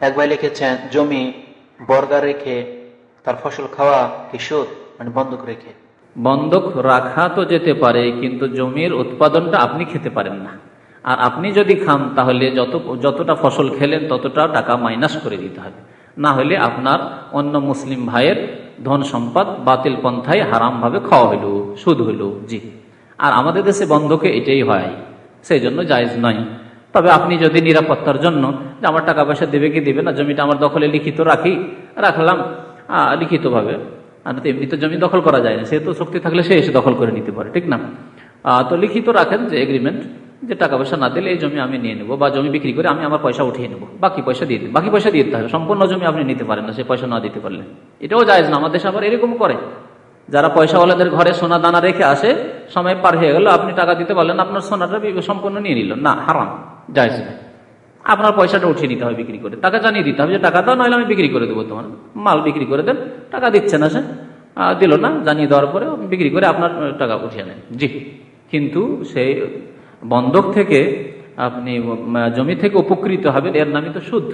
এক ভাই লিখেছেন, জমি বর্গা রেখে তার ফসল খাওয়া কি সুদ? মানে বন্ধক রেখে। বন্ধক রাখা তো যেতে পারে, কিন্তু জমির উৎপাদনটা আপনি খেতে পারেন না। আর আপনি যদি খান, তাহলে যত, যতটা ফসল খেলেন ততটা টাকা মাইনাস করে দিতে হবে। না হলে আপনার অন্য মুসলিম ভাইয়ের ধন সম্পদ বাতিল পন্থায় হারামভাবে খাওয়া হইল, সুদ হইল। জি। আর আমাদের দেশে বন্ধকে এটাই হয়, সেই জন্য জায়জ নয়। তবে আপনি যদি নিরাপত্তার জন্য যে আমার টাকা পয়সা দেবে কি দেবে না, জমিটা আমার দখলে লিখিত রাখি, রাখলাম লিখিতভাবে। আর এমনি তো জমি দখল করা যায় না সে তো শক্তি থাকলে সে এসে দখল করে নিতে পারে, ঠিক না? তো লিখিত রাখেন যে এগ্রিমেন্ট যে টাকা পয়সা না দিলে এই জমি আমি নিয়ে নেব বা জমি বিক্রি করে আমি আমার পয়সা উঠিয়ে নেব, বাকি পয়সা দিয়ে বাকি পয়সা দিয়ে দিতে হবে, সম্পূর্ণ জমি আপনি নিতে পারেন না, সে পয়সা না দিতে পারলে। এটাও যায় না, আমাদের দেশে আবার এরকম করে। যারা পয়সাওয়ালাদের ঘরে সোনা দানা রেখে আসে, সময় পার হয়ে গেল, আপনি টাকা দিতে পারলেন, আপনার সোনাটা সম্পূর্ণ নিয়ে নিল। না, হারাম। যায় না আপনার পয়সাটা উঠিয়ে নিতে হবে বিক্রি করে। টাকা জানিয়ে দিতে হবে যে টাকা দাও নইলে আমি বিক্রি করে দেবো তোমার। মাল বিক্রি করে দেন, টাকা দিচ্ছে না সে। দিল না, জানিয়ে দেওয়ার পরে বিক্রি করে আপনার টাকা উঠিয়ে নেন জি। কিন্তু সেই বন্ধক থেকে আপনি জমি থেকে উপকৃত হবেন, এর নামই তো সুদ।